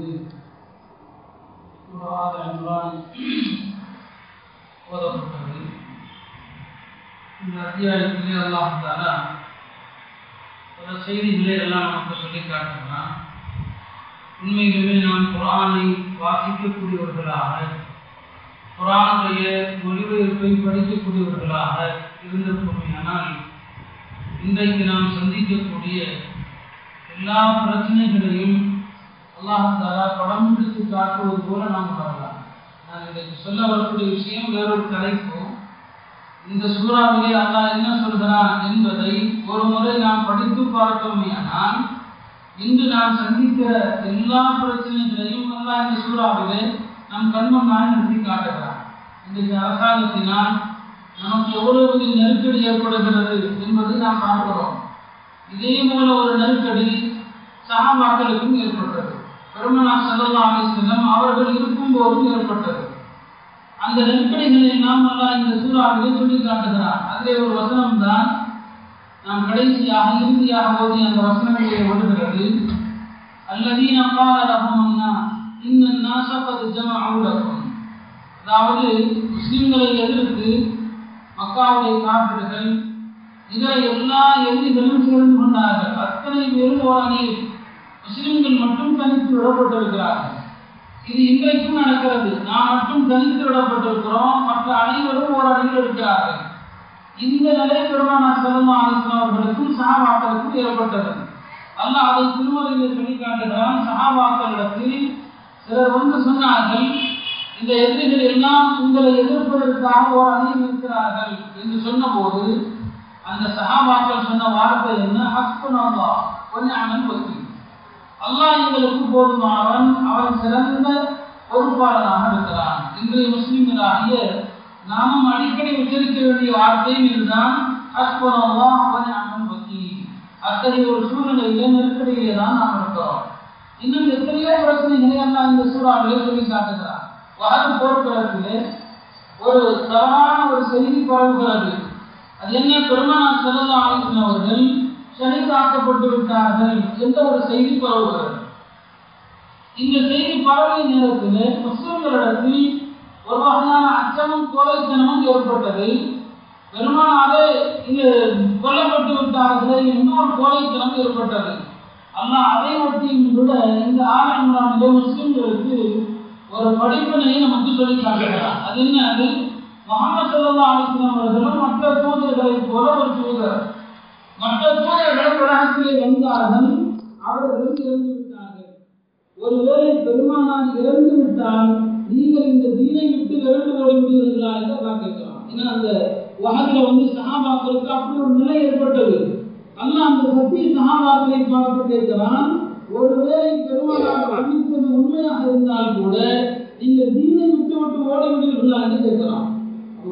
கொண்டு சூரா ஆல இந்த அத்தியாயத்திலே அல்லாஹ் தாலா பல செய்திகளை எல்லாம் நமக்கு சொல்லி காட்டுகிறான் உண்மையிலுமே நாம் குரானை வாசிக்கக்கூடியவர்களாக குரானுடைய மொழிபெயர்ப்பை படிக்கக்கூடியவர்களாக இருந்திருப்போமையானால் இன்றைக்கு நாம் சந்திக்கக்கூடிய எல்லா பிரச்சனைகளையும் அல்லாஹாலா படம் பிடித்து காட்டுவது போல நாம் வரலாம் நான் இன்றைக்கு சொல்ல வரக்கூடிய விஷயம் வேறொரு தலைப்பு இந்த சூறாவிலே அல்லாஹ் என்ன சொல்கிறான் என்பதை ஒரு முறை நாம் படித்து பார்த்தோமேயானால் இன்று நாம் சந்திக்கிற எல்லா பிரச்சனைகளையும் அல்லாஹ் இந்த சூறாவிலே நம் கண்மண்ணால் நிறுத்தி காட்டுகிறான். இன்றைக்கு அரசாங்கத்தினால் நமக்கு எவ்வளவு நெருக்கடி ஏற்படுகிறது என்பதை நாம் பார்க்கிறோம். இதே போல ஒரு நெருக்கடி சகாபாக்களுக்கும் ஏற்படுகிறது பெருமனா சல்லா அலிஸ்லம் அவர்கள் இருக்கும் போதும் ஏற்பட்டது. அந்த நெருக்கடிகளை எல்லாம் நல்லா இந்த சூறாவிலே சொல்லி காட்டுகிறார் அதிலே ஒரு வசனம் தான் நாம் கடைசியாக இறுதியாக ஓதி அந்த வசனங்களை வருகிறது அல்லதீன கால இன்னும் இன்ன நாசப்பது ஜம அவுலக்கும் அதாவது முஸ்லிம்களை எதிர்த்து மக்காவுடைய காப்பிடுகள் இதர எல்லா எதிரிகளும் சேர்ந்து கொண்டார்கள். அத்தனை பேரும் ஒரு அணியில் முஸ்லிம்கள் மட்டும் தனித்து விடப்பட்டிருக்கிறார்கள். இது இன்றைக்கும் நடக்கிறது. நாம் மட்டும் தனித்து விடப்பட்டிருக்கிறோம். மற்ற அனைவரும் ஒரு இருக்கிறார்கள். இந்த நிலை பெருமான சலமா அவர்களுக்கும் சகாபாக்களுக்கும் ஏற்பட்டது. அல்ல அதை திருமறையில் சொல்லி காட்டுகிறான் சகாபாக்களிடத்தில் சிலர் வந்து சொன்னார்கள் இந்த எதிரிகள் எல்லாம் உங்களை எதிர்ப்பதற்காக ஒரு அணியில் இருக்கிறார்கள் என்று சொன்னபோது அந்த சகாபாக்கள் சொன்ன வார்த்தை என்ன? ஹஸ்பனல்லா கொஞ்சம் அமன் வக்கி அல்லாஹ் எங்களுக்கு போதுமானவன். அவன் சிறந்த பொறுப்பாளனாக இருக்கிறான். இன்றைய முஸ்லிம்களாகிய நாமும் அடிக்கடி உச்சரிக்க வேண்டிய வார்த்தையும் இதுதான். ஹஸ்பனல்லா கொஞ்சம் வக்கி அத்தகைய ஒரு சூழ்நிலையில நெருக்கடியிலே தான் நாம் இருக்கிறோம். இன்னும் எத்தனையோ பிரச்சனைகளை எல்லாம் இந்த சூறாவிலே சொல்லி காட்டுகிறார் வகது போர்க்களத்திலே ஒரு தவறான ஒரு செய்தி பரவுகிறது. அது என்ன? பெருமனா செல்லல்லா ஆலோசனை அவர்கள் ஷஹீதாக்கப்பட்டு விட்டார்கள் என்ற ஒரு செய்தி பரவுகிறது. இந்த செய்தி பரவிய நேரத்தில் முஸ்லிம்களிடத்தில் ஒரு வகையான அச்சமும் கோலைத்தனமும் ஏற்பட்டது. பெருமானாரே இங்கு கொல்லப்பட்டு விட்டார்களே இன்னொரு கோலைத்தனம் ஏற்பட்டது. அல்லாஹ் அதை ஒட்டியும் கூட இந்த ஆரம்பிலே முஸ்லிம்களுக்கு ஒரு படிப்பினை நமக்கு சொல்லி காட்டுகிறார் அது என்ன அது முகமது சல்லா அலிஸ்லாம் அவர்களும் மற்ற தூதர்களை போல ஒரு தூதர். மற்ற தூதர்கள் உலகத்திலே வந்தார்கள். அவர்கள் இறந்து விட்டார்கள். ஒருவேளை பெருமானார் இறந்து விட்டால் நீங்கள் இந்த தீனை விட்டு விரண்டு ஓட முடியுங்களா என்று அல்லாஹ் கேட்கிறான் ஏன்னா அந்த உலகத்தில் வந்து சகாபாக்களுக்கு அப்படி ஒரு நிலை ஏற்பட்டது. அல்லாஹ் அந்த சத்திய சகாபாக்களை பார்த்து கேட்கிறான் ஒருவேளை பெருமானார் அறிவித்தது உண்மையாக இருந்தால் கூட நீங்கள் தீனை விட்டு விட்டு ஓட முடியுங்களா என்று கேட்கிறான்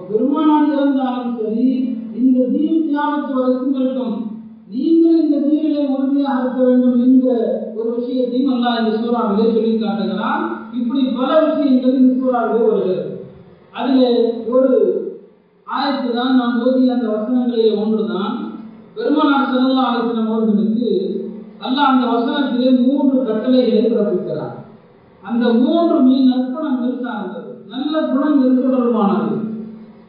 பெருமானார் இறந்தாலும் சரி இந்த தீன் தியானத்து வரைக்கும் இருக்கும் நீங்கள் இந்த தீனிலே உறுதியாக இருக்க வேண்டும் என்ற ஒரு விஷயத்தையும் அல்லா இந்த சூறாவிலே சொல்லி காட்டுகிறான். இப்படி பல விஷயங்கள் இந்த சூறாவிலே வருகிறது. அதில் ஒரு ஆயத்து தான் நான் ஓதிய அந்த வசனங்களில் ஒன்றுதான். பெருமானார் செல்லா ஆலோசனம் அவர்களுக்கு அல்ல அந்த வசனத்திலே மூன்று கட்டளைகளை பிறப்பிக்கிறார். அந்த மூன்றுமே நற்குணங்கள் சார்ந்தது. நல்ல குணங்கள் தொடர்பானது.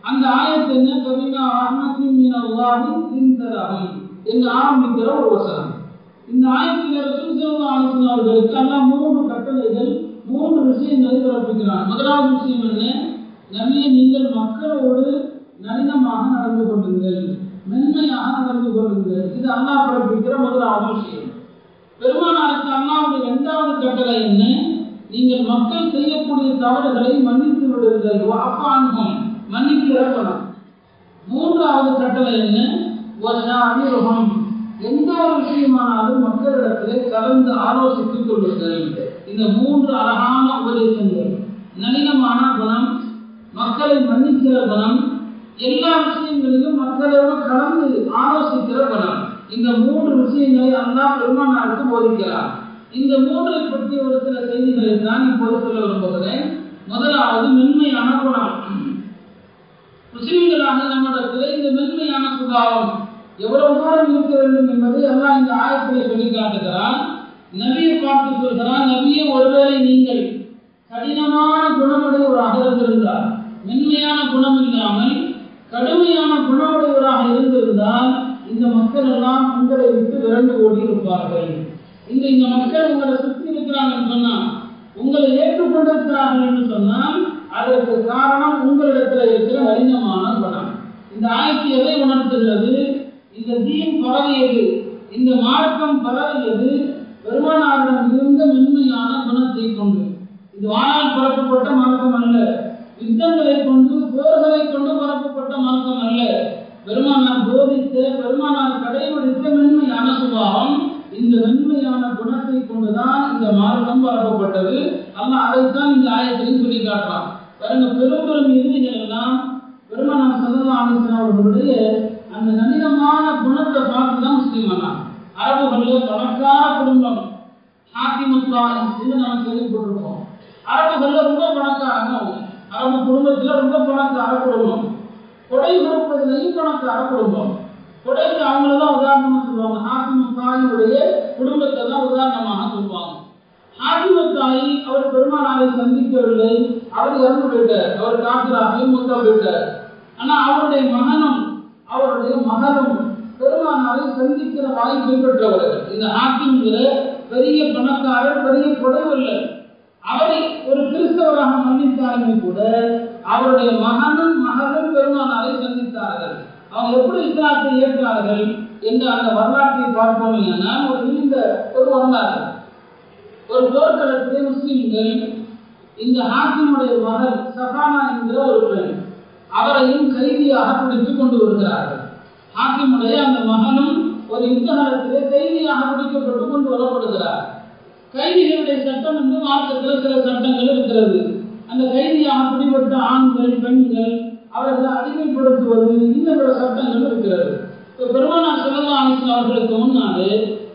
அந்த ஆயத்து என்ன? கவினா ரஹ்மத்தின் மீன் அல்லாஹி இன்தரகம் என்று ஆரம்பிக்கிற ஒரு வசனம். இந்த ஆயத்தில் ரசூல் சல்லா அலிஸ்லாம் அவர்களுக்கு எல்லாம் மூன்று கட்டளைகள் மூன்று விஷயங்களை பிறப்பிக்கிறார். முதலாவது விஷயம் என்ன? நபியை நீங்கள் மக்களோடு நளினமாக நடந்து கொள்ளுங்கள் மென்மையாக நடந்து கொள்ளுங்கள். இது அல்லாஹ் பிறப்பிக்கிற முதலாவது விஷயம். பெருமானாருக்கு அல்லாவுடைய இரண்டாவது கட்டளை என்ன? நீங்கள் மக்கள் செய்யக்கூடிய தவறுகளை மன்னித்து விடுங்கள். அப்பான்கும் மன்னிக்கிற குணம் மூன்றாவது கட்டளை என்ன? ஒரு எந்த ஒரு விஷயமானாலும் மக்களிடத்திலே கலந்து ஆலோசித்துக் கொள்ளுங்கள். இந்த மூன்று அழகான உபதேசங்கள். நளினமான குணம் மக்களை மன்னிக்கிற குணம் எல்லா விஷயங்களிலும் மக்களோடு கலந்து ஆலோசிக்கிற குணம். இந்த மூன்று விஷயங்களை அல்லா பெருமானாருக்கு போதிக்கிறார் இந்த மூன்றை பற்றி ஒரு சில செய்திகளை தான் இப்போது சொல்ல விரும்புகிறேன். முதலாவது மென்மையான குணம். முஸ்லிம்களாக நம்மிடத்தில் இந்த மென்மையான சுபாவம் எவ்வளவு தூரம் இருக்க வேண்டும் என்பதை எல்லாம் இந்த ஆயத்திலே சொல்லி காட்டுகிறான். நபியை பார்த்து சொல்கிறான் நபியை ஒருவேளை நீங்கள் கடினமான குணமுடையவராக இருந்திருந்தார் மென்மையான குணம் இல்லாமல் கடுமையான குணமுடையவராக இருந்திருந்தால் இந்த மக்கள் எல்லாம் உங்களை விட்டு விரண்டு ஓடி இருப்பார்கள். இந்த இந்த மக்கள் உங்களை சுற்றி இருக்கிறாங்கன்னு சொன்னால் உங்களை ஏற்றுக்கொண்டிருக்கிறார்கள் என்று சொன்னால் அதற்கு காரணம் உங்களிடத்தில் இருக்கிற நளினமான பணம் இந்த ஆயத்து எதை உணர்த்துகிறது? இந்த தீன் பரவியது. இந்த மார்க்கம் பரவியது பெருமானாரிடம் இருந்த மென்மையான குணத்தை கொண்டு. இது வானால் பரப்பப்பட்ட மார்க்கம் அல்ல. யுத்தங்களை கொண்டு போர்களை கொண்டு பரப்பப்பட்ட மார்க்கம் அல்ல. பெருமானார் போதித்த பெருமானார் கடைபிடித்த மென்மையான சுபாவம் இந்த மென்மையான குணத்தை கொண்டுதான் இந்த மார்க்கம் பரப்பப்பட்டது. அல்ல அதைத்தான் இந்த ஆயத்திலையும் சொல்லி காட்டலாம் பாருங்க பெரும்பெரும் பெரும் எதிரிகள் எல்லாம் பெருமானார் அவர்களுடைய அந்த நவீனமான குணத்தை பார்த்து தான் முஸ்லீம் ஆனார் அரபுகளில் பணக்கார குடும்பம். ஹாத்திமுத்தா என்று நம்ம கேள்விப்பட்டிருக்கோம் அரபுகளில் ரொம்ப பணக்காரங்க அரபு குடும்பத்தில் ரொம்ப பணக்கார குடும்பம். கொடை கொடுப்பதிலையும் பணக்கார குடும்பம். கொடைக்கு அவங்கள தான் உதாரணமாக சொல்லுவாங்க. ஹாத்திமுத்தாயினுடைய குடும்பத்தை தான் உதாரணமாக சொல்லுவாங்க. ஹாத்திமுத்தாயி அவர் பெருமானாரை சந்திக்கவில்லை அவர் இறந்து போயிட்டார். அவர் காத்திராகவே மூத்தா போயிட்டார். ஆனா அவருடைய மகனும் அவருடைய மகனும் பெருமானாரை சந்திக்கிற வாய்ப்பு பெற்றவர்கள். இந்த ஹாக்கிம்ங்கிற பெரிய பணக்காரர் பெரிய கொடைவல்லர் அவரை ஒரு கிறிஸ்தவராக மன்னித்தாலுமே கூட அவருடைய மகனும் மகளும் பெருமானாரை சந்தித்தார்கள். அவங்க எப்படி இஸ்லாத்தை ஏற்றார்கள் என்று அந்த வரலாற்றை பார்ப்போம் இல்லைன்னா ஒரு நீண்ட ஒரு வரலாறு. ஒரு போர்க்களத்திலே முஸ்லிம்கள் இந்த ஹாக்கிமுடைய மகள் சஃபானா என்கிற ஒரு பெண். அவரையும் கைதியாக பிடித்துக் கொண்டு வருகிறார்கள். ஹாக்கிமுடைய அந்த மகனும் ஒரு யுத்த காலத்திலே கைதியாக பிடிக்கப்பட்டு கொண்டு வரப்படுகிறார். கைதிகளுடைய சட்டம் என்று மார்க்கத்தில் சில சட்டங்கள் இருக்கிறது. அந்த கைதியாக பிடிபட்ட ஆண்கள் பெண்கள் அவர்களை அடிமைப்படுத்துவது இந்த பிற சட்டங்கள் இருக்கிறது. இப்போ பெருமானார் சிவகா அவர்களுக்கு முன்னாலே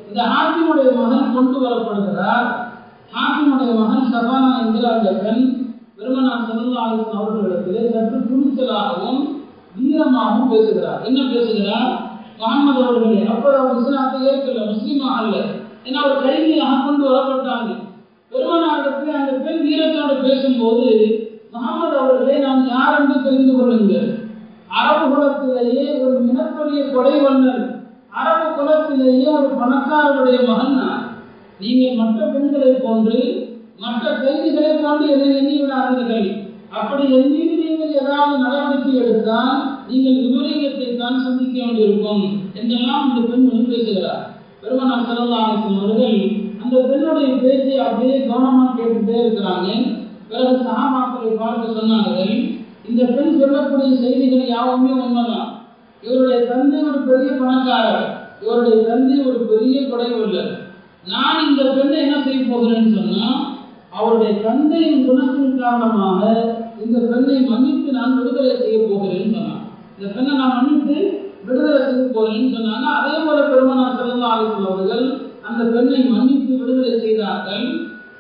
இந்த ஹாக்கிமுடைய மகன் கொண்டு வரப்படுகிறார். ஹாக்கிமுடைய மகன் சபானா என்கிற அந்த பெண் பெருமனார் சிவகா அவர்களுக்கு சற்று துணிச்சலாகவும் வீரமாகவும் பேசுகிறார். என்ன பேசுகிறார்? முகமது அவர்களே அப்போ அவர் இஸ்லாத்தை ஏற்கல முஸ்லீமாக அல்ல. ஏன்னா அவர் கைதியாக கொண்டு வரப்பட்டாங்க. பெருமானாரிடத்தில் அந்த பெண் வீரத்தோடு பேசும்போது முகமது அவர்களே நாம் யார் என்று தெரிந்து கொள்ளுங்கள். அரபு குலத்திலேயே ஒரு மிகப்பெரிய கொடை வண்ணன் அரபு குலத்திலேயே ஒரு பணக்காரருடைய மகன் நீங்கள் மற்ற பெண்களை போன்று மற்ற கைதிகளை போன்று எதை எண்ணி விடாதீர்கள் அப்படி எண்ணி நீங்கள் ஏதாவது நடவடிக்கை எடுத்தால் நீங்கள் விபரீகத்தை தான் சந்திக்க வேண்டியிருக்கும் என்றெல்லாம் இந்த பெண் வந்து பேசுகிறார். பெருமனார் செல்லல்லாசன் அவர்கள் அந்த பெண்ணுடைய பேச்சை அப்படியே கவனமாக கேட்டுட்டே இருக்கிறாங்க. பிறகு சகாமாக்களை பார்த்து சொன்னார்கள் இந்த பெண் சொல்லக்கூடிய செய்திகள் யாவுமே உண்மைதான். இவருடைய தந்தை ஒரு பெரிய பணக்காரர். இவருடைய தந்தை ஒரு பெரிய கொடைவல்லர். நான் இந்த பெண்ணை என்ன செய்ய போகிறேன்னு சொன்னா அவருடைய தந்தையின் குணத்தின் காரணமாக இந்த பெண்ணை மன்னித்து நான் விடுதலை செய்ய போகிறேன்னு சொன்னான். இந்த பெண்ணை நான் மன்னித்து விடுதலை செய்ய போகிறேன்னு சொன்னாங்க. அதே போல பெருமனார் சிறந்த ஆலோசனை அவர்கள் அந்த பெண்ணை மன்னித்து விடுதலை செய்தார்கள்.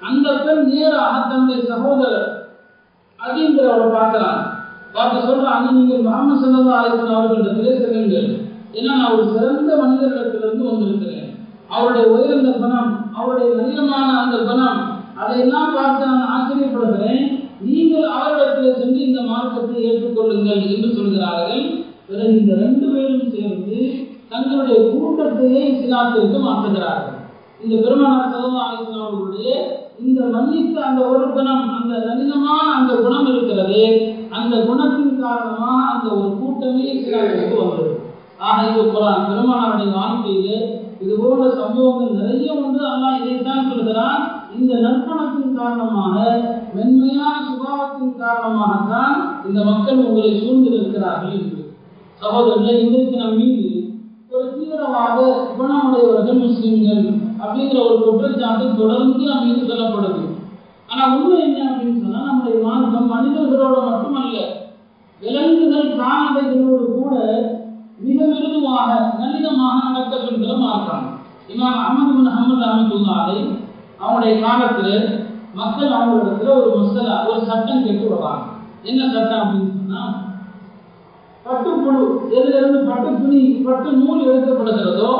அந்த பெண் நேராக தன்னுடைய சகோதரர் அப்படிங்கிறவரை பார்க்கிறாங்க பார்த்து சொல்றாங்க நீங்கள் முகமது சல்லா அலிஸ்லாம் அவர்களிடத்திலே செல்லுங்கள் ஏன்னா நான் ஒரு சிறந்த மனிதர்களிடத்திலிருந்து வந்திருக்கிறேன். அவருடைய உயர்ந்த பணம் அவருடைய நளினமான அந்த பணம் அதையெல்லாம் பார்த்து நான் ஆச்சரியப்படுகிறேன். நீங்கள் அவரிடத்தில் சென்று இந்த மார்க்கத்தை ஏற்றுக்கொள்ளுங்கள் என்று சொல்கிறார்கள். பிறகு இந்த ரெண்டு பேரும் சேர்ந்து தங்களுடைய கூட்டத்தையே சிலாத்திற்கு மாற்றுகிறார்கள். இந்த பெருமானார் சல்லா அலிஸ்லாம் அவர்களுடைய இந்த மன்னித்த அந்த ஒரு குணம் அந்த நளினமான அந்த குணம் இருக்கிறது அந்த குணத்தின் காரணமாக அந்த ஒரு கூட்டமே இஸ்லாத்திற்கு வந்தது. ஆக இது குரான் பெருமானாருடைய வாழ்க்கையிலே இது போன்ற சம்பவங்கள் நிறைய ஒன்று அல்லாஹ் இதைத்தான் சொல்கிறான் இந்த நற்பணத்தின் காரணமாக மென்மையான சுபாவத்தின் காரணமாகத்தான் இந்த மக்கள் உங்களை சூழ்ந்து இருக்கிறார்கள் என்று. சகோதரர்களே இன்றைக்கு நம் மீது ஒரு தீவிரவாத குணமுடையவர்கள் முஸ்லிம்கள் அப்படிங்கிற ஒரு குற்றச்சாட்டு தொடர்ந்து நம்ம சொல்லப்படுது. ஆனா உண்மை என்ன அப்படின்னு சொன்னா நம்முடைய மார்க்கம் மனிதர்களோட மட்டுமல்ல விலங்குகள் பிராணவைகளோடு கூட மிக மிருதுவாக நளினமாக நடக்கப்படுகிற மார்க்கம். இமாம் அஹமது பின் அஹமது அஹமதுல்லாலை அவனுடைய காலத்தில் மக்கள் அவங்களிடத்துல ஒரு மசலா ஒரு சட்டம் கேட்டு வருவாங்க. என்ன சட்டம் அப்படின்னு சொன்னா பட்டுப்புழு எதிலிருந்து பட்டு துணி பட்டு நூல் எடுக்கப்படுகிறதோ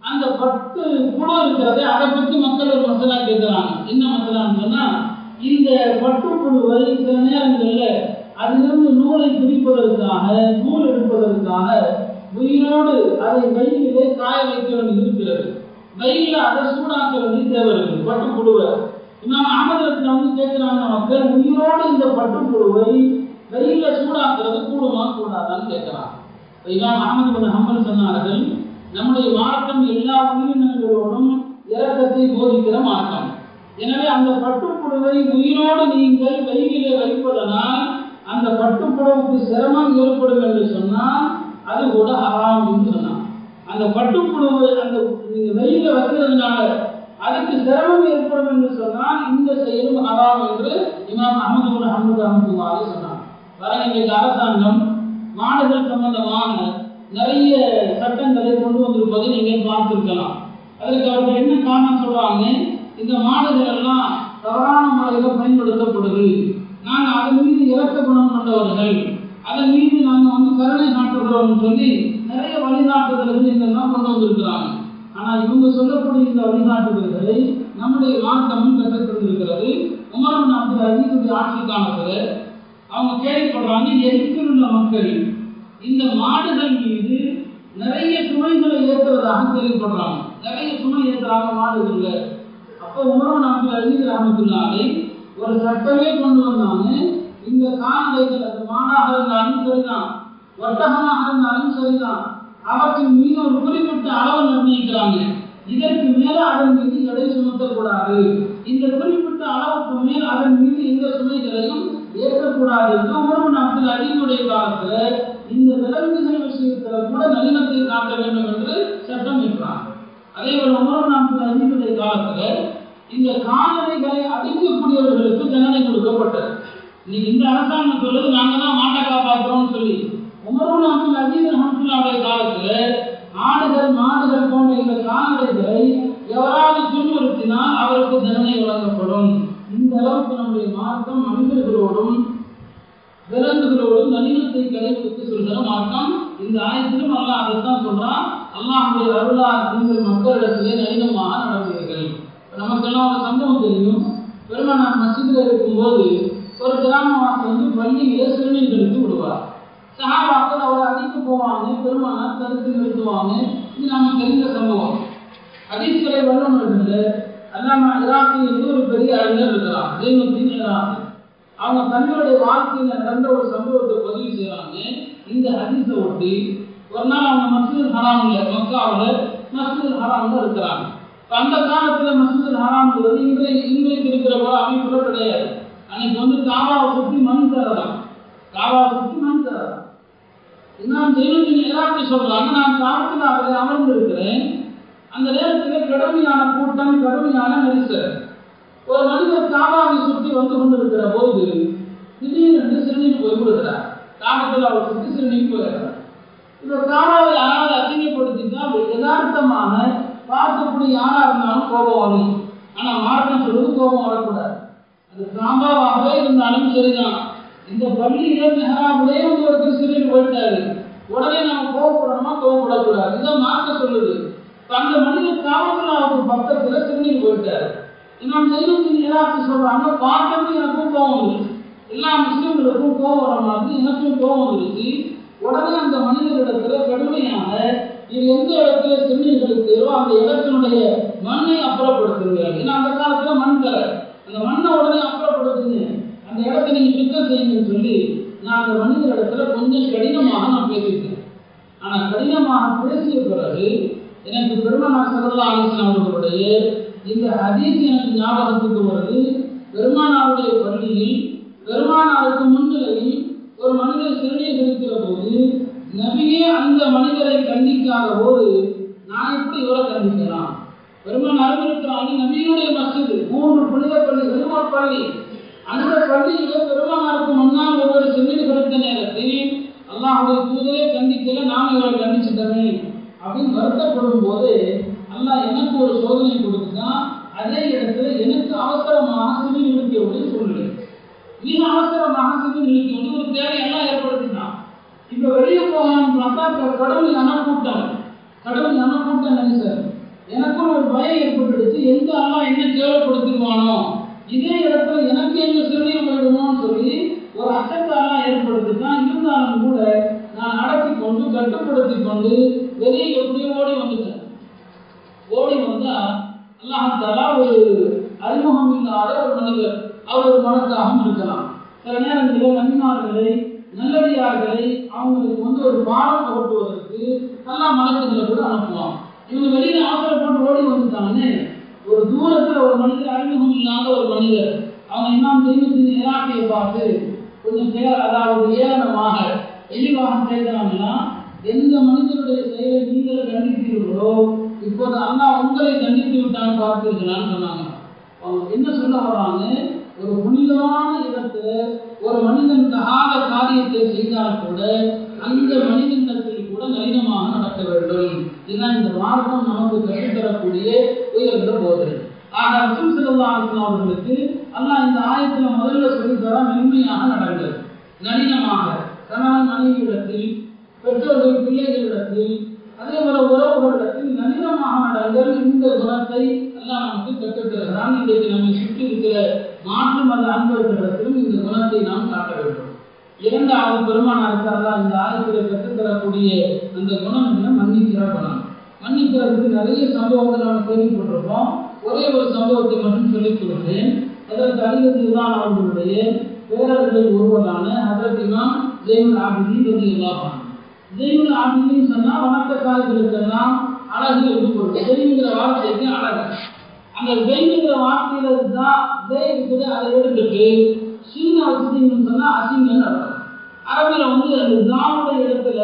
அந்த பட்டு புழு இருக்கிறதே அதை பற்றி மக்கள் ஒரு மசாலா கேட்குறாங்க என்ன மசாலான்னு சொன்னால் இந்த பட்டுப்புழுவை சில நேரங்களில் அதிலிருந்து நூலை பிடிப்பதற்காக நூல் எடுப்பதற்காக உயிரோடு அதை வெயிலே காய வைக்க வேண்டியது இருக்கிறது. வெயில அதை சூடாக்க வேண்டிய தேவை இருக்குது. பட்டுப்புழுவை. இமாம் அகமது வந்து கேட்கிறாங்க மக்கள் உயிரோடு இந்த பட்டுப்புழுவை வெயில சூடாக்குறது கூடுமா கூடாதான்னு கேட்கிறாங்க இமாம் அகமது பின் ஹம்பல் சொன்னார்கள் நம்முடைய மார்க்கம் எல்லா உயிரினங்களோடும் இரக்கத்தை போதிக்கிற மார்க்கம். எனவே அந்த பட்டுப்புழுவை உயிரோடு நீங்கள் வெயிலே வைப்பதனால் அந்த பட்டுப்புழுவுக்கு சிரமம் ஏற்படும் என்று சொன்னால் அது கூட ஹராம் சொன்னான். அந்த பட்டுப்புழுவை அந்த நீங்க வெயில வைக்கிறதுனால அதுக்கு சிரமம் ஏற்படும் என்று சொன்னால் இந்த செயலும் ஹராம் என்று இமாம் அகமது பின் ஹம்பல் சொன்னார் பாருங்க இன்றைக்கு அரசாங்கம் மாடுகள் சம்பந்தமான நிறைய சட்டங்களை கொண்டு வந்திருப்பதை நீங்கள் பார்த்திருக்கலாம். அதற்கு அவர்கள் என்ன காரணம் சொல்றாங்க? இந்த மாடுகள் எல்லாம் தவறான முறையில் பயன்படுத்தப்படுது. நாங்கள் அதன் மீது இறக்க குணம் கொண்டவர்கள். அதன் மீது நாங்கள் வந்து கருணை காட்டுகிறோம்னு சொல்லி நிறைய வழிகாட்டுதல்கள் இதெல்லாம் கொண்டு வந்திருக்கிறாங்க. ஆனால் இவங்க சொல்லக்கூடிய இந்த வழிகாட்டுதல்களை நம்முடைய மார்க்கமும் கற்றுத் தந்திருக்கிறது உமரம் அப்துல் அஜீதுடைய ஆட்சி காலத்தில் அவங்க கேள்விப்படுறாங்க எதிர்ப்பில் உள்ள மக்கள்? இந்த மாடுகள் மீது நிறைய சுமைகளை ஏற்றுவதாக கேள்விப்படுறாங்க. நிறைய சுமை ஏற்றுறாங்க மாடுகள்ல. அப்போ உணவு அப்துல் அஜீத் ரஹமத்துல்லாவை ஒரு சட்டமே கொண்டு வந்தாங்க. இந்த கால்நடைகள் அது மாடாக இருந்தாலும் சரிதான். ஒட்டகமாக இருந்தாலும் சரிதான். அவற்றின் மீது ஒரு குறிப்பிட்ட அளவு நிர்ணயிக்கிறாங்க. இதற்கு மேல அதன் மீது எடை சுமத்தக்கூடாது. இந்த குறிப்பிட்ட அளவுக்கு மேல் அதன் மீது எந்த சுமைகளையும் ஏற்கக்கூடாது என்று உமர் அப்துல் அலீமுடைய காலத்துல இந்த விலங்குகள் விஷயத்துல கூட நளினத்தை காட்ட வேண்டும் என்று சட்டம் இருக்கிறாங்க அதே போல உமர் அப்துல் அலீமுடைய காலத்துல இந்த கால்நடைகளை அடிக்கக்கூடியவர்களுக்கு தண்டனை கொடுக்கப்பட்டது. இன்னைக்கு இந்த அரசாங்கம் சொல்லுது நாங்க தான் மாட்டை காப்பாற்றுறோம்னு சொல்லி. உமருன் அப்துல் அஜீஸ் ரஹமத்துல்லாவுடைய காலத்துல ஆடுகள் மாடுகள் போன்ற இந்த கால்நடைகளை எவராது துன்புறுத்தினால் அவருக்கு தண்டனை வழங்கப்படும். இந்த அளவுக்கு நம்முடைய மார்க்கம் மனிதர்களோடும் விலங்குகளோடும் கணிதத்தை கடைபிடித்து சொல்கிற மார்க்கம் இந்த ஆயத்திலும் அல்லாஹ் அதைத்தான் சொல்றான். அல்லாஹுடைய அருளால் நீங்கள் மக்களிடத்திலே நளினமாக நடந்தீர்கள். நமக்கெல்லாம் ஒரு சம்பவம் தெரியும். பெருமானார் மசிதில் இருக்கும்போது ஒரு கிராமவாசி வந்து பள்ளியிலே சிறுநீர் கழித்து விடுவார். சகாபாக்கள் அவரை அடித்து போவாங்க பெருமானார் தடுத்து நிறுத்துவாங்க. இது நம்ம தெரிந்த சம்பவம். ஹதீஸ்களை வல்லுநர்கள் அல்லாம இராக்கி என்று ஒரு பெரிய அறிஞர் இருக்கிறார் ஜெயினுத்தீன் இராக்கி அவங்க தங்களுடைய வாழ்க்கையில் நடந்த ஒரு சம்பவத்தை பதிவு செய்யறாங்க இந்த ஹதீஸை ஒட்டி ஒரு நாள் அவங்க மசூத் ஹராம்ல மக்காவில் மசூத் ஹராம்ல இருக்கிறாங்க. அந்த காலத்தில் மசூத் ஹராம்ங்கிறது இன்றைய இன்றைக்கு இருக்கிற போல அமைப்புல கிடையாது. அன்னைக்கு வந்து காவாவை சுற்றி மண் தரலாம். காவாவை சுற்றி மண் தரலாம். நான் ஜெயினுத்தின் இராக்கி சொல்றாங்க நான் காலத்தில் காவத்தில் அமர்ந்திருக்கிறேன். அந்த நேரத்தில் கடுமையான கூட்டம் கடுமையான நெரிசல். ஒரு மனிதர் காபாவை சுற்றி வந்து கொண்டிருக்கிற போது திடீரென்று சிறுநீர் போய் விடுகிறார் காபத்தில் அவர் சுற்றி சிறுநீர் போயிடுறார் இந்த காபாவை யாராவது அசிங்கப்படுத்திட்டா யதார்த்தமான பார்க்கக்கூடிய யாரா இருந்தாலும் கோபம் வரும். ஆனா மார்க்கம் சொல்வது கோபம் வரக்கூடாது. அது காபாவாகவே இருந்தாலும் சரிதான். இந்த பள்ளியில மெஹராபிலே வந்து ஒருத்தர் சிறுநீர் போயிட்டாரு உடனே நம்ம கோவப்படணுமா கோவப்படக்கூடாது இதை மார்க்க சொல்லுது. அந்த மனித மனிதர் காவல்துறை பக்கத்துல திரும்பி போயிட்டார். இமாம் சைனுத்தின் ஏதாச்சும் சொல்றாங்க பார்த்தது எனக்கும் கோபம் இருந்துச்சு எல்லா முஸ்லீம்களுக்கும் கோபம் வர மாதிரி எனக்கும் கோபம் இருந்துச்சு உடனே அந்த மனிதர்களிடத்துல கடுமையாக இது எந்த இடத்துல திருநீர் இருக்கிறோ அந்த இடத்தினுடைய மண்ணை அப்புறப்படுத்துங்க ஏன்னா அந்த காலத்துல மண் தர அந்த மண்ணை உடனே அப்புறப்படுத்துங்க. அந்த இடத்த நீங்க சுத்தம் செய்யுங்கன்னு சொல்லி நான் அந்த மனிதர் இடத்துல கொஞ்சம் கடினமாக நான் பேசியிருக்கேன். ஆனா கடினமாக பேசிய பிறகு எனக்கு பெருமானார் சல்லா அலிஸ்லாம் அவர்களுடைய இந்த ஹதீஸ் எனக்கு ஞாபகத்துக்கு வருது. பெருமானாருடைய பள்ளியில் பெருமானாருக்கு முன்னிலையில் ஒரு மனிதர் சிறுநீர் கழிக்கிற போது நபியே அந்த மனிதரை கண்டிக்காத போது நான் எப்படி இவரை கண்டிக்கலாம்? பெருமான் அறிவிக்கிறாங்க நபியினுடைய மசிது மூன்று புனித பள்ளிகளும் ஒரு பள்ளி. அந்த பள்ளியில பெருமானாருக்கு முன்னால் ஒருவர் சிறுநீர் கொடுத்த நேரத்தில் அல்லாஹுடைய தூதரே கண்டிக்கல நாம் இவரை கண்டிச்சிட்டமே அப்படின்னு வருத்தப்படும் போது அல்லாஹ் எனக்கு ஒரு சோதனை கொடுத்துதான் அதே இடத்துல எனக்கு அவசரமாக சிறு நிறுத்த வேண்டிய சூழ்நிலை மிக அவசரமாக சிறு நிறுத்த வேண்டிய ஒரு தேவையெல்லாம் ஏற்படுத்தினான் இப்போ வெளியே போகலாம்னு பார்த்தா கூட்ட கடவுள் கடுமையான கூப்பிட்டாங்க. சார்? எனக்கும் ஒரு பயம் ஏற்பட்டுடுச்சு. எந்த அல்லாஹ் என்ன கேவலப்படுத்திடுவானோ இதே இடத்துல எனக்கு எங்க சிறுநீர் போயிடுமோன்னு சொல்லி ஒரு அச்சத்தாலாம் எல்லாம் இருந்தாலும் கூட நான் அடக்கி கொண்டு கட்டுப்படுத்தி கொண்டு வெளியே எப்படியோ ஓடி வந்துட்டேன் ஓடி வந்து அல்லாஹாலா ஒரு அறிமுகம் இல்லாத ஒரு மனிதர் அவர் ஒரு மனத்தாகவும் இருக்கலாம். சில நேரங்களில் நன்மார்களை நல்லடியார்களை அவங்களுக்கு வந்து ஒரு பாடம் புகட்டுவதற்கு நல்லா மலக்குகளை கூட அனுப்புவான். இவங்க வெளியில அவசரப்பட்டு ஓடி வந்துட்டாங்கன்னு ஒரு தூரத்துல ஒரு மனிதர் அறிமுகம் இல்லாத ஒரு மனிதர். அவங்க இமாம் தெய்வத்தின் இராட்டியை பார்த்து கொஞ்சம் செயல் அதாவது ஏளனமாக எளிவாக செய்கிறாங்கன்னா எந்த மனிதனுடைய செயலை நீங்கள் கண்டித்தீர்களோ? இப்போது அண்ணா உங்களை கண்டித்து விட்டான்னு பார்த்தீர்களான்னு சொன்னாங்க. அவங்க என்ன சொல்ல வர்றாங்க ஒரு புனிதமான இடத்துல ஒரு மனிதன் தகாத காரியத்தை செய்தால் கூட அந்த மனிதனிடத்தில் கூட நளினமாக நடக்க வேண்டும். இதுதான் இந்த மார்க்கம் நமக்கு கற்றுத்தரக்கூடிய உயர்ந்த போதை ஆக ரசூல் ஸல்லல்லாஹு அவர்களுக்கு அல்லாஹ் இந்த ஆயத்தில் முதல்ல சொல்லித்தர மென்மையாக நடங்கள் நளினமாக. கணவன் மனைவியிடத்தில் பெற்றோர்கள் பிள்ளைகளிடத்தில் அதே போல உறவுகளிடத்தில் நளினமாக நடங்கள் இந்த குணத்தை எல்லாம் நமக்கு கற்றுத்தருகிறான் இன்றைக்கு நம்மை சுற்றி இருக்கிற மாற்று மத அன்பர்களிடத்திலும் இந்த குணத்தை நாம் காட்ட வேண்டும். இரண்டாவது பெருமானாருக்கு அல்லாஹ் இந்த ஆயத்தில் கற்றுத்தரக்கூடிய அந்த குணம் என்ன? மன்னிக்கிற குணம். மன்னிக்கிறதுக்கு நிறைய சம்பவங்கள் நாம் கேள்விப்பட்டிருப்போம். ஒரே ஒரு சம்பவத்தை மட்டும் சொல்லிக் கொடுக்கிறேன் அதற்கு அலிகத்தில் தான் அவர்களுடைய பேரர்களில் ஒருவரான ஹதரத் இமாம் ஜெயினுல் ஆபிதீன் ரலியல்லாஹு அன்ஹு. சொன்னால் ஆபிதீன் சொன்னா வணக்கக்காரர்களுக்கெல்லாம் அழகு என்று பொருள். ஜெயினுங்கிற வார்த்தைக்கு அழகு. அந்த ஜெயினுங்கிற வார்த்தையில தான் ஜெய் இருக்குது அதை எடுத்துட்டு சீன வச்சுட்டீங்கன்னு சொன்னா அசிங்கன்னு அர்த்தம். அரபில வந்து அந்த ஜாவுடைய இடத்துல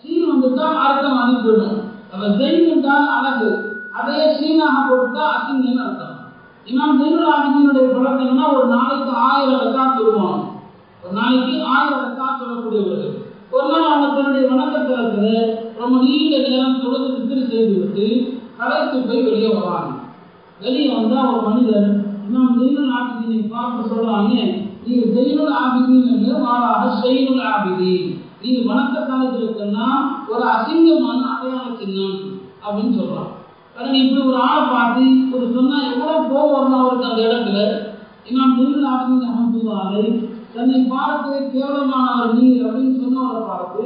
சீன் வந்துட்டா அர்த்தம் மாறி போயிடும். அப்ப ஜெயின் என்றால் அழகு. அதே சீனாக போட்டுட்டா அசிங்கன்னு அர்த்தம். இமாம் ஜெயினுல் ஆபிதீனுடைய பழக்கம்னா ஒரு நாளைக்கு ஆயிரம் ரக்காத் சொல்லுவாங்க ஒரு நாளைக்கு ஆயிரம் ரக்காத் சொல்லக்கூடியவர்கள். ஒரு நாள் அவங்க தன்னுடைய வணக்கத்தலத்துல ரொம்ப நீண்ட நேரம் தொழுது செய்து செய்துவிட்டு கடைக்கு போய் வெளியே வராங்க வெளியே வந்தா ஒரு மனிதர் இமாம் ஆபிதி ஆபிதீனை பார்த்து சொல்றாங்க நீங்க ஜெயினுல் ஆபிதீன் மாறாக ஷெயினுல் ஆபிதி நீங்க வணக்கத்தாளர்களுக்கெல்லாம் ஒரு அசிங்கமான அடையாள சின்னம் அப்படின்னு சொல்றான். பாருங்க இப்படி ஒரு ஆளை பார்த்து ஒரு சொன்னா எவ்வளவு கோபம் வரணும் அவருக்கு அந்த இடத்துல? இமாம் ஜெயினுல் ஆபிதி அஹமதுல்லாலை தன்னை பார்த்து கேவலமானவர் நீ அப்படின்னு பார்த்து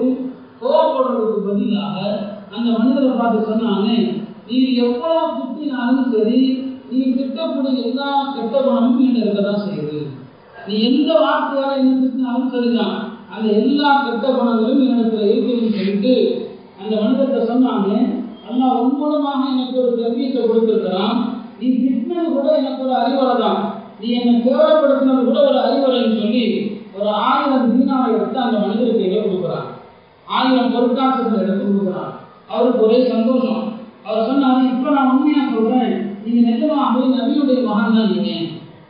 கோபப்படுறதுக்கு பதிலாக அந்த மனிதரை பார்த்து சொன்னாங்க நீ எவ்வளவு திட்டினாலும் சரி நீ திட்டக்கூடிய எல்லா கெட்ட குணமும் என்ன இருக்கதான் செய்யுது. நீ எந்த வார்த்தையால என்ன திட்டினாலும் சரிதான். அந்த எல்லா கெட்ட குணங்களும் என்னிடத்துல இருக்குன்னு சொல்லிட்டு அந்த மனிதர்கிட்ட சொன்னாங்க அல்லாஹ் உன் மூலமாக எனக்கு ஒரு கல்வியத்தை கொடுத்துருக்கிறான். நீ திட்டினது கூட எனக்கு ஒரு அறிவுரை தான். நீ என்னை கேவலப்படுத்தினது கூட ஒரு அறிவுரைன்னு சொல்லி ஒரு ஆயிரம் தீனாவை எடுத்து அந்த மனிதர் கையில ஆயிரம் பொருட்காசத்தை எடுத்து கொடுக்குறான். அவருக்கு ஒரே சந்தோஷம். அவர் சொன்னாரு இப்ப நான் உண்மையா சொல்றேன் நீங்க நிஜமாகவே நபியுடைய மகன் தான் நீங்க.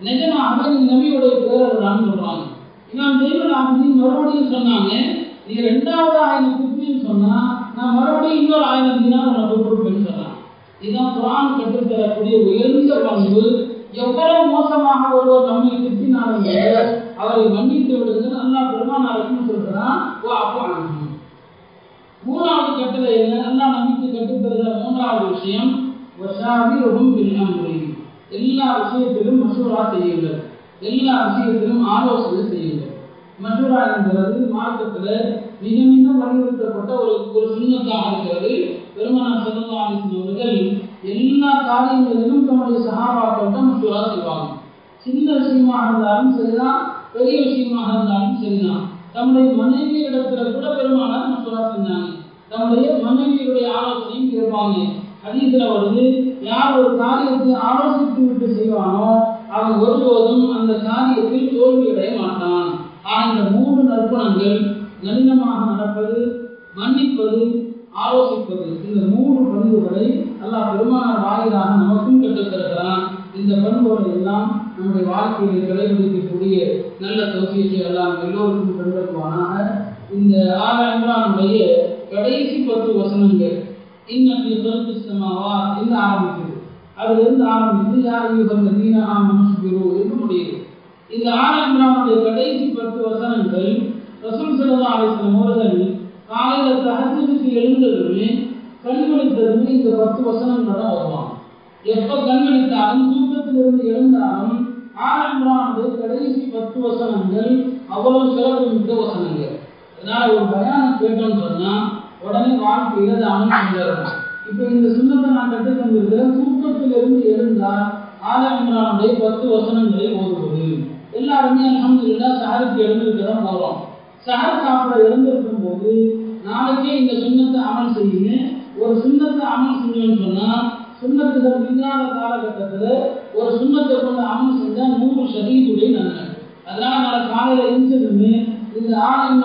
நிஜமாகவே நீங்க நபியுடைய பேரர்தான் சொல்றாங்க. இமாம் ஜெயினுல் ஆபிதீன் மறுபடியும் சொன்னாங்க நீ ரெண்டாவது ஆயிரம் குப்பின்னு சொன்னா நான் மறுபடியும் இன்னொரு ஆயிரம் தீனார் உனக்கு கொடுப்பேன்னு சொன்னான். இதுதான் குரான் கற்றுத்தரக்கூடிய உயர்ந்த பண்பு. எவ்வளவு மோசமாக ஒருவர் நம்மை திட்டினாலும் அவரை மன்னித்து விடுங்கள். அல்லா பெருமானாருக்கும் சொல்கிறான் ஓ அப்போ அனுப்பும் மூணாவது கட்டளை என்ன? அல்லா நம்பிக்கை கட்டுப்படுகிற மூன்றாவது விஷயம் வசாபிரஹும் பில் அம்ரி எல்லா விஷயத்திலும் மசூரா செய்யுங்கள். எல்லா விஷயத்திலும் ஆலோசனை செய்யுங்கள். மசூரா என்கிறது மார்க்கத்தில் மிக மிக வலியுறுத்தப்பட்ட ஒரு ஒரு சுண்ணத்தாக இருக்கிறது. பெருமனார் செல்லா அவர்கள் எல்லா காரியங்களிலும் தம்முடைய சகாபாக்கள்கிட்ட மசூரா செய்வாங்க. சின்ன விஷயமாக இருந்தாலும் சரிதான். பெரிய விஷயமாக இருந்தாலும் சரிதான். தம்முடைய மனைவி இடத்துல கூட பெருமானார் மசூரா செஞ்சாங்க. தம்முடைய மனைவியுடைய ஆலோசனையும் கேட்பாங்க. ஹதீஸ்ல வருது யார் ஒரு காரியத்தை ஆலோசித்து விட்டு செய்வானோ அவன் ஒருபோதும் அந்த காரியத்தில் தோல்வியடைய மாட்டான். ஆக இந்த மூன்று நற்குணங்கள் நளினமாக நடப்பது மன்னிப்பது ஆலோசிப்பது இந்த மூன்று பண்புகளை அல்லாஹ் பெருமானார் வாயிலாக நமக்கும் கற்றுத்தருகிறான். இந்த பண்புகளை எல்லாம் நம்முடைய வாழ்க்கையில் கடைபிடிக்கக்கூடிய நல்ல தோசியத்தை எல்லாம் எல்லோருக்கும் கண்டறிவானாக இந்த ஆல கடைசி பத்து வசனங்கள் இன்னும் கருத்து சமாவா என்று ஆரம்பிக்குது அதுல இருந்து ஆரம்பித்து யார் யுகம் நதீன ஆமனுஷ்பிரு என்று முடியுது இந்த ஆல கடைசி பத்து வசனங்கள் ரசூல் சிறந்த ஆலோசனை அவர்கள் காலையில் தகத்துக்கு எழுந்ததுமே கண்மணித்ததுமே இந்த பத்து வசனங்கள் தான் வருவாங்க. எப்போ கண்மணித்தாலும் தூக்கத்திலிருந்து எழுந்தாலும் ஆரம்பரானது கடைசி பத்து வசனங்கள் அவ்வளவு சிறப்பு மிக்க வசனங்கள். அதனால ஒரு பயானம் கேட்டோம்னு சொன்னா உடனே வாழ்க்கையில அது அமல் செஞ்சிடணும் இப்போ இந்த சுண்ணத்தை நான் கற்றுக் கொண்டிருக்கிறேன் தூக்கத்திலிருந்து எழுந்தா என்றால் பத்து வசனங்களை ஓதுவது. எல்லாருமே அலமதுல்லா சஹருக்கு எழுந்திருக்க தான் போகிறோம் சஹர் சாப்பிட எழுந்திருக்கும் போது நாளைக்கே இந்த சுண்ணத்தை அமல் செய்யுங்க. ஒரு சுண்ணத்தை அமல் செஞ்சோம்னு சொன்னால் சுண்ணத்துகள் இல்லாத காலகட்டத்தில் ஒரு சுண்ணத்தை கொண்டு அமல் செஞ்சால் நூறு ஷரீதுடைய நன்மை. அதனால நாளை காலையில் எழுந்திருந்து இந்த ஆல்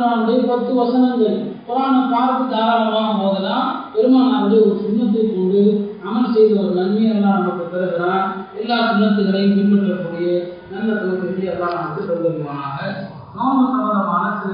பத்து வசனங்கள் குரானை பார்த்து தாராளமாக போதெல்லாம் பெருமானாருடைய ஒரு சுண்ணத்தை கொண்டு அமல் செய்த ஒரு நன்மையெல்லாம் நமக்கு பெறுகிறான் எல்லா சுண்ணத்துகளையும் பின்பற்றக்கூடிய நல்ல தோற்றத்தை எல்லாம் நமக்கு சொல்லுவானாக நோம்பு சம்பந்தமான